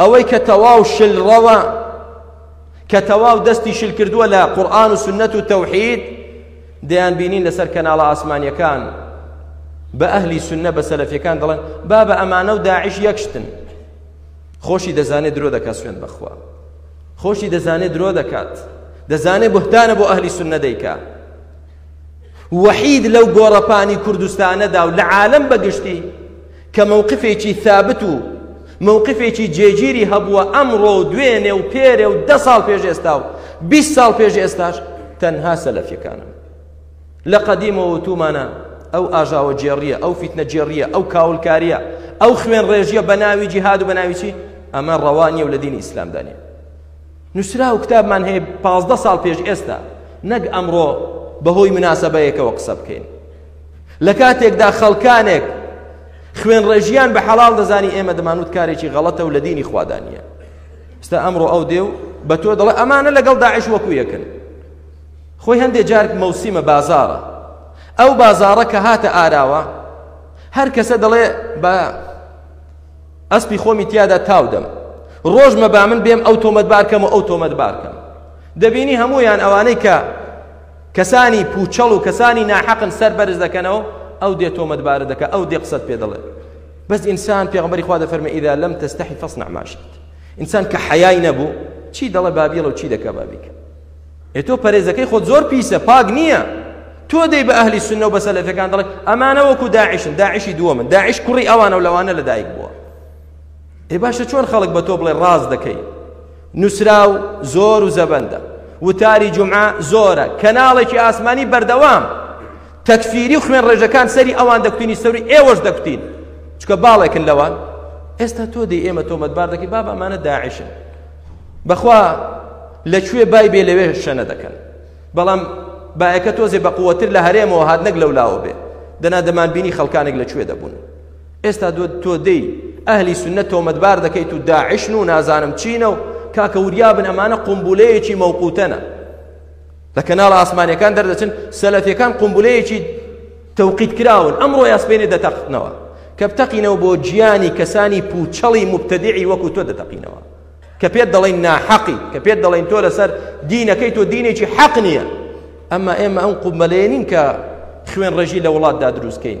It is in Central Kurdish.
ئەوەی کە تەواو شل ڕەوە کە تەواو دەستی شل کردووە لە قورآن و سنت و تەوحید دەیان بینین لەسەر کەناڵە ئاسمانیەکان بە ئەهلی سنە بە سەلەفیەکان دەڵێن با بە ئەمانە و داعش یەکشتن خۆشی دەزانێت درۆ دەکات سوێن بەخوا خۆشی دەزانێت درۆ دەکات دەزانێت بهتانە بۆ ئەهلی سنە دەیکا وحید لەو گۆڕەپانی کوردستانەدا و لە عالم بەگشتی کە مەوقفێکی ثابت و مەوقفێکی جێگیری هەبووە ئەمڕۆ و دوێنێ و پێرێ و دە ساڵ پێش ئێستا و بیست ساڵ پێش ئێستاش تەنها سەلەفیەکانە لە قەدیمەوە تومانە ئەو ئاژاوە جێڕیە ئەو فیتنە جێڕیە ئەو کاولکاریە ئەو خوێن ڕێژیە بە ناوی جیهاد و بە ناویچی ئەمە ڕەوانیە و لە دینی ئیسلامدانە نووسرا و کتابمان هەیە پازدە ساڵ پێش ئێستا نەک ئەمڕۆ بەهۆی مناسبەیەکەوە قسە بکەین لە کاتێکدا خەڵکانێک خوێنڕێژیان بە حەڵاڵ دەزانی ئێمە دەمانوت کارێکی غەڵەتە و لە دینی خوادا نییە ستا ئەمڕۆ ئەو دێ و بە تۆ دەڵێ ئەمانە لەگەڵ داعش وەکو یەکن خۆی هەندێک جارک مەوسیمە بازارە ئەو بازارە کە هاتە ئاراوە هەر کەسە دەڵێ بە ئەسپی خۆمی تیادا تاودەم ڕۆژمە با من بێم ئەو تۆمەت بارکەم و ئەو تۆمەت بارکەم دەبینی هەمویان ئەوانەی کە کەسانی پوچەڵ و کەسانی ناحەقن سەر بەرز دەکەنەوە ئەو دێ تۆمەتبارە دەکە ئەو دێ قسەت پێ دەڵێ بەس ئینسان پێغمبەری خوا دەفەرمێ ئیدا لەم تەستەحی فەصنع ما شئت ئینسان کە حەیای نەبوو چی دەڵێ بابیڵە و چی دەکا بابیکە ئێ تۆ پەرێزەکەی خۆت زۆر پیسە پاک نییە تۆ دەی بە ئەهلی سنە و بەسە لەفەکان دەڵێ ئەمانە وەکو داعشن داعشی دووە من داعش کوڕی ئەوانە و لەوانە لەدایک بووە ئێ باشە چۆن خەڵک بە تۆ بڵێ ڕاز دەکەی نوسراو زۆر و زەبەندە. وتاری جومعە زۆرە کەناڵێکی ئاسمانی بەردەوام تەکفیری و خوێن ڕێژەکان سەری ئەوان دەکوتینی سەری ئێوەش دەکوتین چکە باڵێکن لەوان ئێستا تۆ دەی ئێمە تۆمەتبار دەکەی بابا ئەمانە داعشن بەخوا لەکوێ بای بێ لەوێ شەنە دەکەن بەڵام باەکە تۆزێ بە قووەتر لە هەرێمەوە هات نەک لەولاوە بێ دەنا دەمان بینی خەڵکانێک لەکوێ دەبوون ئێستا دۆ تۆ دێی ئەهلی سنە تۆمەتبار دەکەیت و داعشن و نازانم چینە و کاکە وریابن ئەمانە قمبولەیەکی مەوقوتەنە لە کەناڵ ئاسمانەکان دەردەچن سەلەفیەکان قمبولەیەکی تەوقیت کراون ئەمڕۆ یاسپێنێ دەتەقنەوە کە بتەقینەوە بۆ گیانی کەسانی پوچەڵی مبتدعی وەکو تۆ دەتەقینەوە کە پێت دەڵین ناحەقی کە پێت دەڵین تۆ لەسەر دینەکەی تۆ دینێکی حەق نییە ئەمە ئێمە ئەم قوبمەلێنین کە خوێن ڕێژی لە وڵاتدا دروستکەین